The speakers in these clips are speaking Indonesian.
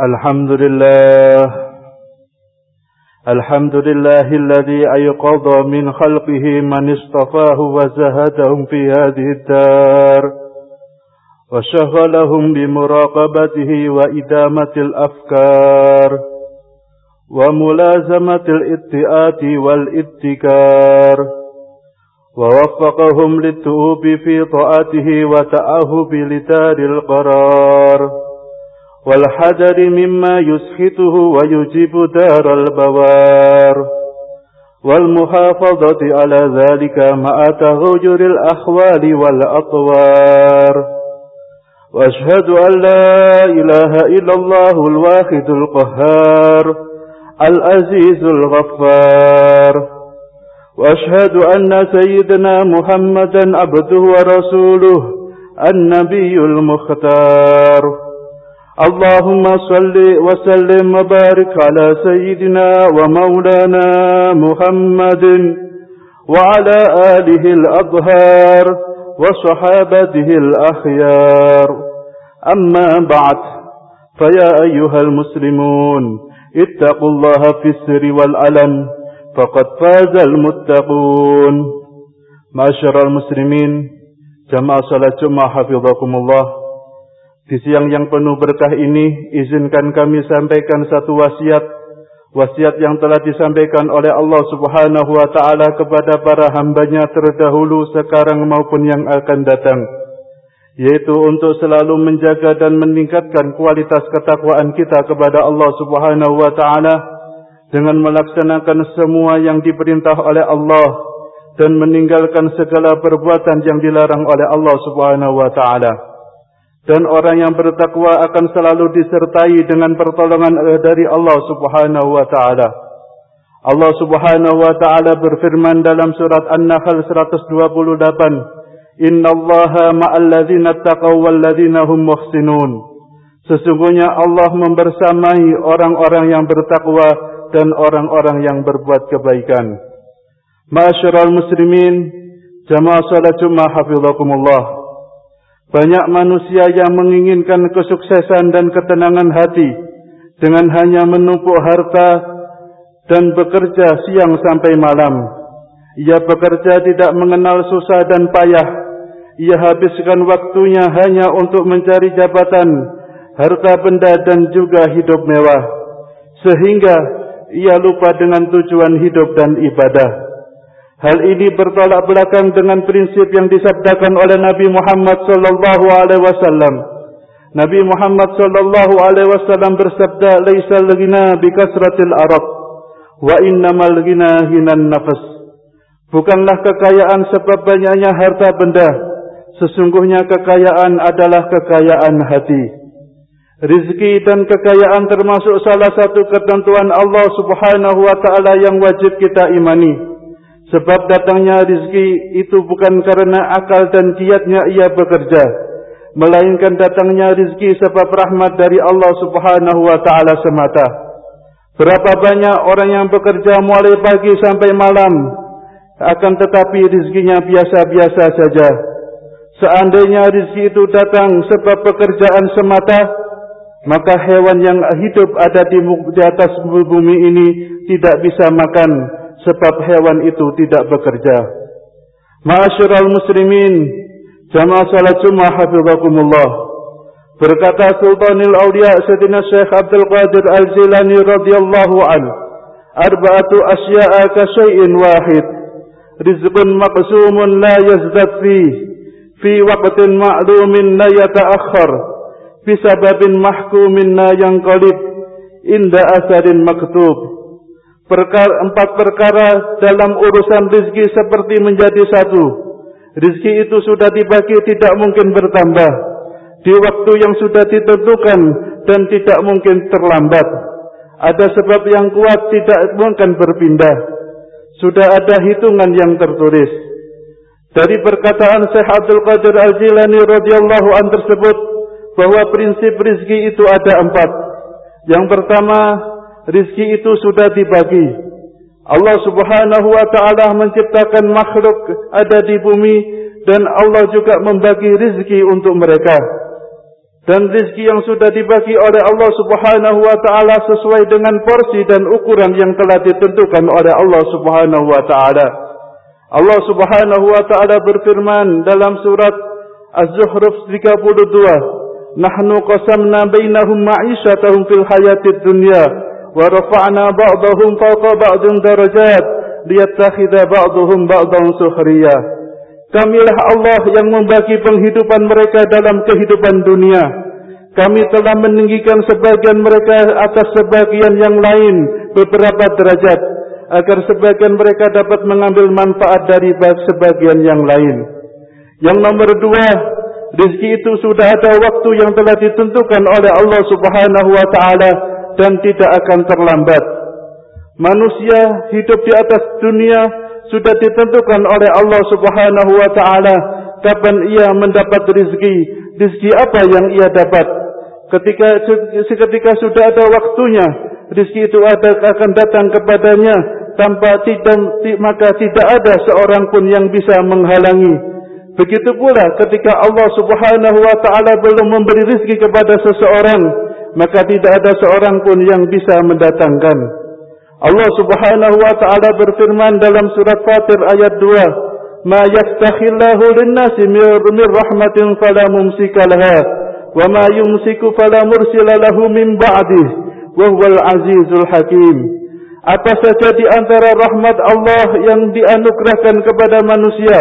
الحمد لله الحمد لله الذي أيقظ من خلقه من اصطفاه وزهدهم في هذه الدار وشغلهم بمراقبته وإدامة الأفكار وملازمة الإتئات والاتكار ووفقهم للتؤوب في طاعته وتأهب لدار القرار. والحذر مما يسخطه ويجيب دار البوار. والمحافظة على ذلك مع تغير الأحوال والأطوار. وأشهد أن لا إله إلا الله الواحد القهار العزيز الغفار. وأشهد أن سيدنا محمدا عبده ورسوله النبي المختار. اللهم صل وسلم وبارك على سيدنا ومولانا محمد وعلى آله الأظهار وصحابته الأخيار. أما بعد فيا أيها المسلمون اتقوا الله في السر والعلن فقد فاز المتقون. معاشر المسلمين جماعة صلاة جمعة حفظكم الله. Di siang yang penuh berkah ini, izinkan kami sampaikan satu wasiat, wasiat yang telah disampaikan oleh Allah Subhanahu wa taala kepada para hambanya terdahulu sekarang maupun yang akan datang, yaitu untuk selalu menjaga dan meningkatkan kualitas ketakwaan kita kepada Allah Subhanahu wa taala dengan melaksanakan semua yang diperintah oleh Allah dan meninggalkan segala perbuatan yang dilarang oleh Allah Subhanahu wa taala dan orang yang bertakwa akan selalu disertai dengan pertolongan dari Allah Subhanahu wa taala. Allah Subhanahu wa taala berfirman dalam surat An-Nahl 128, "Innallaha ma'al ladzina taqaw wal ladzina hum muhsinun." Sesungguhnya Allah membersamai orang-orang yang bertakwa dan orang-orang yang berbuat kebaikan. Ma'asyiral muslimin, jamaah salat Jumat hafizakumullah. Banyak manusia yang menginginkan kesuksesan dan ketenangan hati dengan hanya menumpuk harta dan bekerja siang sampai malam. Ia bekerja tidak mengenal susah dan payah. Ia habiskan waktunya hanya untuk mencari jabatan, harta benda dan juga hidup mewah. Sehingga ia lupa dengan tujuan hidup dan ibadah. Hal ini bertolak belakang dengan prinsip yang disabdakan oleh Nabi Muhammad sallallahu alaihi wasallam. Nabi Muhammad sallallahu alaihi wasallam bersabda, "Laisal ghina bi kasratil arab, wa innamal ghina hinan nafas." Bukanlah kekayaan sebab banyaknya harta benda, sesungguhnya kekayaan adalah kekayaan hati. Rizki dan kekayaan termasuk salah satu ketentuan Allah Subhanahu wa taala yang wajib kita imani. Sebab datangnya rizki itu bukan karena akal dan giatnya ia bekerja. Melainkan datangnya rizki sebab rahmat dari Allah subhanahu wa ta'ala semata. Berapa banyak orang yang bekerja mulai pagi sampai malam. Akan tetapi rizkinya biasa-biasa saja. Seandainya rizki itu datang sebab pekerjaan semata. Maka hewan yang hidup ada di atas bumi ini tidak bisa makan sebab hewan itu tidak bekerja. Ma'asyiral muslimin, jamaah salat Jumat hafizakumullah. Berkata Sultanul Auliya Sayyidina Syekh Abdul Qadir Al-Jilani radhiyallahu an, arba'atu asya'a ka syai'in wahid. Rizqun maqsumun la yazdad fi fi waqtin ma'lumin la yata'akhkhar fi sababin mahkumin la yanqalib inda asarin maktub perkara, empat perkara dalam urusan rizki seperti menjadi satu. Rizki itu sudah dibagi tidak mungkin bertambah. Di waktu yang sudah ditentukan dan tidak mungkin terlambat. Ada sebab yang kuat tidak mungkin berpindah. Sudah ada hitungan yang tertulis. Dari perkataan Syekh Abdul Qadir Al-Jilani radhiyallahu an tersebut bahwa prinsip rizki itu ada empat. Yang pertama rizki itu sudah dibagi. Allah subhanahu wa ta'ala menciptakan makhluk ada di bumi dan Allah juga membagi rizki untuk mereka. dan rizki yang sudah dibagi oleh Allah Subhanahu wa taala sesuai dengan porsi dan ukuran yang telah ditentukan oleh Allah Subhanahu wa taala. Allah Subhanahu wa taala berfirman dalam surat Az-Zukhruf 32, "Nahnu qasamna bainahum ma'ishatahum fil hayatid dunya rafa'na ba'dahum fawqa ba'din darajat liyattakhidha ba'dahum ba'dan sukhriya." Kamilah Allah yang membagi penghidupan mereka dalam kehidupan dunia. Kami telah meninggikan sebagian mereka atas sebagian yang lain beberapa derajat agar sebagian mereka dapat mengambil manfaat dari sebagian yang lain. Yang nomor dua, rezeki itu sudah ada waktu yang telah ditentukan oleh Allah Subhanahu wa taala dan tidak akan terlambat. Manusia hidup di atas dunia sudah ditentukan oleh Allah Subhanahu wa taala kapan ia mendapat rezeki, rezeki apa yang ia dapat. Ketika seketika sudah ada waktunya, rezeki itu ada akan datang kepadanya tanpa tidak maka tidak ada seorang pun yang bisa menghalangi. Begitu pula ketika Allah Subhanahu wa taala belum memberi rezeki kepada seseorang, maka tidak ada seorang pun yang bisa mendatangkan. Allah Subhanahu wa taala berfirman dalam surat Fatir ayat 2, "Ma yastakhillahu lin-nasi min rahmatin fala mumsika laha, wa ma yumsiku fala mursila lahu min ba'dih, wa huwal azizul hakim." Apa saja di antara rahmat Allah yang dianugerahkan kepada manusia,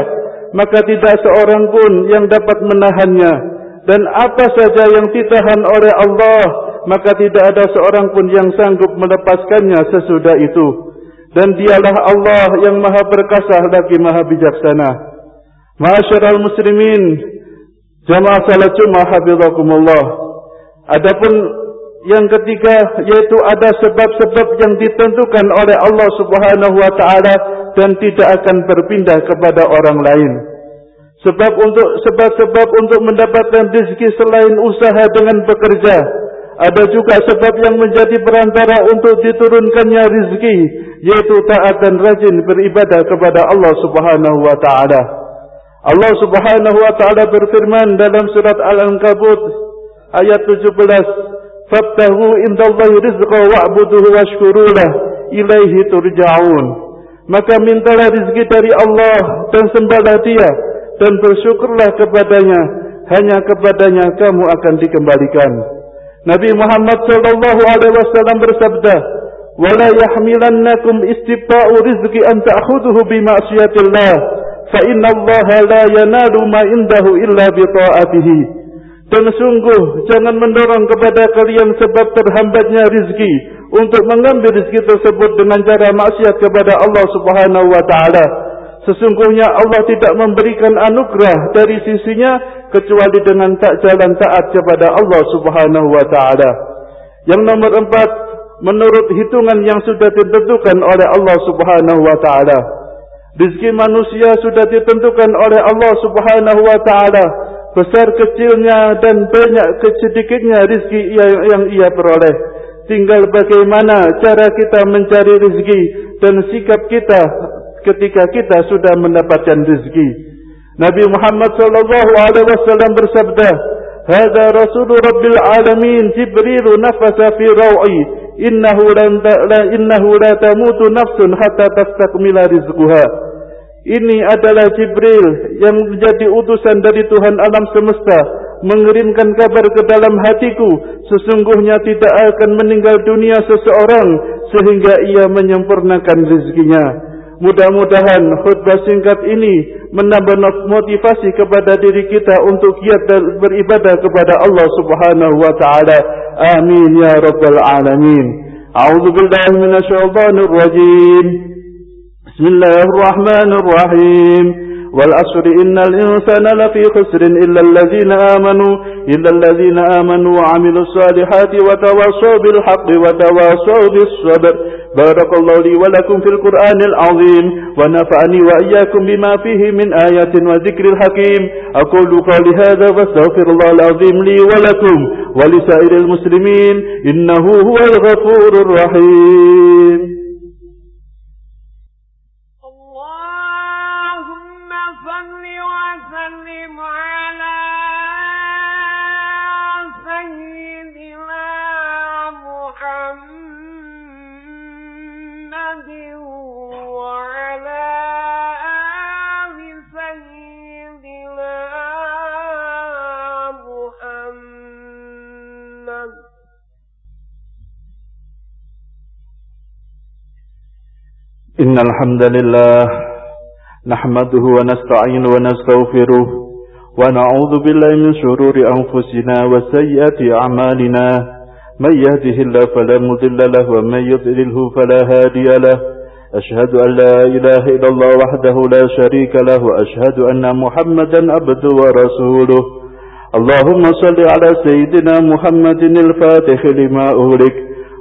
maka tidak seorang pun yang dapat menahannya. Dan apa saja yang ditahan oleh Allah, maka tidak ada seorang pun yang sanggup melepaskannya sesudah itu. Dan dialah Allah yang maha perkasa lagi maha bijaksana. Ma'asyiral muslimin, jamaah salat Jumat hafizakumullah. Adapun yang ketiga yaitu ada sebab-sebab yang ditentukan oleh Allah Subhanahu wa taala dan tidak akan berpindah kepada orang lain. Sebab untuk sebab-sebab untuk mendapatkan rezeki selain usaha dengan bekerja ada juga sebab yang menjadi perantara untuk diturunkannya rizki, yaitu taat dan rajin beribadah kepada Allah Subhanahu wa taala. Allah Subhanahu wa taala berfirman dalam surat Al-Ankabut ayat 17, "Fabtahu indallahi rizqa wa'buduhu washkurulah ilaihi turja'un." Maka mintalah rizki dari Allah dan sembahlah Dia dan bersyukurlah kepadanya, hanya kepadanya kamu akan dikembalikan. Nabi Muhammad sallallahu alaihi wasallam bersabda, "Wala yahmilannakum istibta'u rizqi an ta'khudhuhu bi ma'siyatillah, fa inna Allah la yanalu ma indahu illa bi ta'atihi." Dan sungguh jangan mendorong kepada kalian sebab terhambatnya rizki untuk mengambil rizki tersebut dengan cara maksiat kepada Allah Subhanahu wa taala. Sesungguhnya Allah tidak memberikan anugerah dari sisinya kecuali dengan tak jalan taat kepada Allah Subhanahu wa taala. Yang nomor empat, menurut hitungan yang sudah ditentukan oleh Allah Subhanahu wa taala. Rizki manusia sudah ditentukan oleh Allah Subhanahu wa taala. Besar kecilnya dan banyak kesedikitnya rizki yang ia peroleh. Tinggal bagaimana cara kita mencari rizki dan sikap kita ketika kita sudah mendapatkan rezeki. Nabi Muhammad sallallahu alaihi wasallam bersabda, "Hada Rasul Rabbil Alamin Jibril nafasa fi raw'i, innahu la innahu la tamutu nafsun hatta tastakmila rizquha." Ini adalah Jibril yang menjadi utusan dari Tuhan alam semesta mengirimkan kabar ke dalam hatiku sesungguhnya tidak akan meninggal dunia seseorang sehingga ia menyempurnakan rezekinya. Mudah-mudahan khutbah singkat ini menambah motivasi kepada diri kita untuk giat beribadah kepada Allah Subhanahu wa taala. Amin ya rabbal alamin. A'udzu billahi minasyaitonir rajim. Bismillahirrahmanirrahim. Wal asri innal insana lafi khusrin illa alladhina amanu illa alladhina amanu wa 'amilus solihati wa tawassaw bil wa tawassaw sabr. بارك الله لي ولكم في القرآن العظيم ونفعني وإياكم بما فيه من آيات وذكر الحكيم. أقول قولي هذا وأستغفر الله العظيم لي ولكم ولسائر المسلمين إنه هو الغفور الرحيم. إن الحمد لله نحمده ونستعين ونستغفره ونعوذ بالله من شرور أنفسنا وسيئات أعمالنا. من يهده الله فلا مضل له ومن يضلله فلا هادي له. أشهد أن لا إله إلا الله وحده لا شريك له وأشهد أن محمدا عبده ورسوله. اللهم صل على سيدنا محمد الفاتح لما أغلق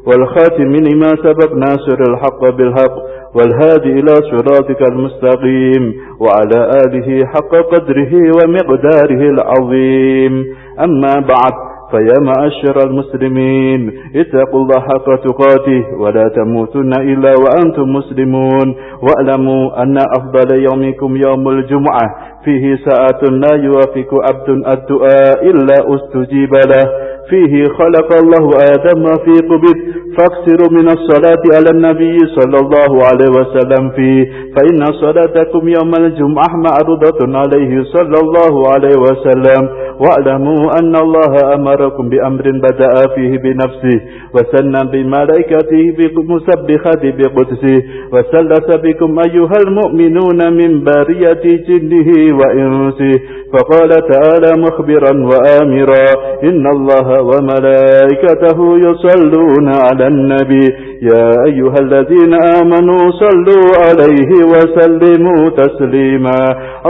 والخاتم لما سبق ناصر الحق بالحق والهادي إلى صراطك المستقيم وعلى آله حق قدره ومقداره العظيم. أما بعد فيا معشر المسلمين اتقوا الله حق تقاته ولا تموتن إلا وأنتم مسلمون. واعلموا أن أفضل يومكم يوم الجمعة فيه ساعة لا يوافق عبد الدعاء إلا أستجيب له. فيه خلق الله آدم في قبض فاكثروا من الصلاة على النبي صلى الله عليه وسلم فيه. فإن صلاتكم يوم الجمعة معروضة عليه صلى الله عليه وسلم. واعلموا أن الله أمركم بأمر بدأ فيه بنفسه وسنى بملائكته بمسبخة بقدسه وسلس بكم أيها المؤمنون من بارية جنه وإنسه. فقال تعالى مخبرا وآمرا إن الله وملائكته يصلون على النبي يا أيها الذين آمنوا صلوا عليه وسلموا تسليما.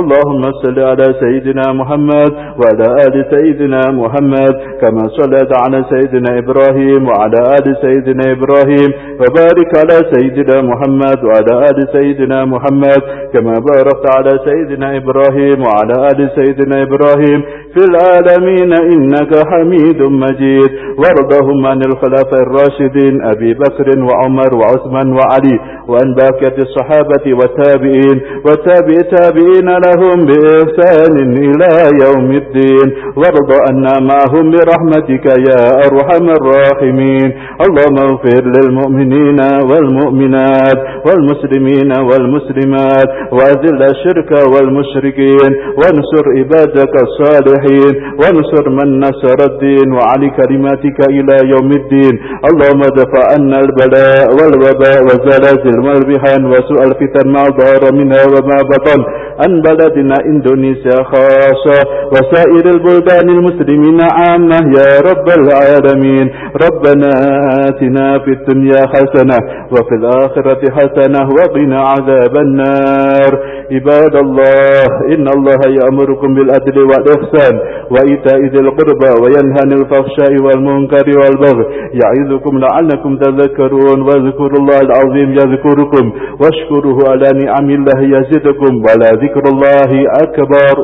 اللهم صل على سيدنا محمد وعلى آل سيدنا محمد كما صليت على سيدنا إبراهيم وعلى آل سيدنا إبراهيم وبارك على سيدنا محمد وعلى آل سيدنا محمد كما باركت على سيدنا إبراهيم وعلى آل سيدنا إبراهيم في العالمين إنك حميد مجيد. وارضهم عن الخلفاء الراشدين أبي بكر وعمر وعثمان وعلي وأن باكية الصحابة والتابعين. وتابع تابعين لهم بإحسان إلى يوم الدين. وارض أنا معهم برحمتك يا أرحم الراحمين. اللهم اغفر للمؤمنين والمؤمنات والمسلمين والمسلمات. وأذل الشرك والمشركين. وانصر عبادك الصالحين وانصر من نصر الدين وعلي كلماتك إلى يوم الدين. اللهم دفع عنا البلاء والوباء والزلازل والرهان وسوء الفتن ما ظهر منها وما بطن. عن بلدنا إندونيسيا خاصة وسائر البلدان المسلمين عامة يا رب العالمين. ربنا آتنا في الدنيا حسنة وفي الآخرة حسنة وقنا عذاب النار. عباد الله إن الله يأمركم بالعدل والإحسان. وإيتاء ذي القربى وينهى عن الفحشاء والمنكر والبغي يعظكم لعلكم تذكرون واذكروا الله العظيم يذكركم واشكروه على نعم الله يزدكم ولا ذكر الله أكبر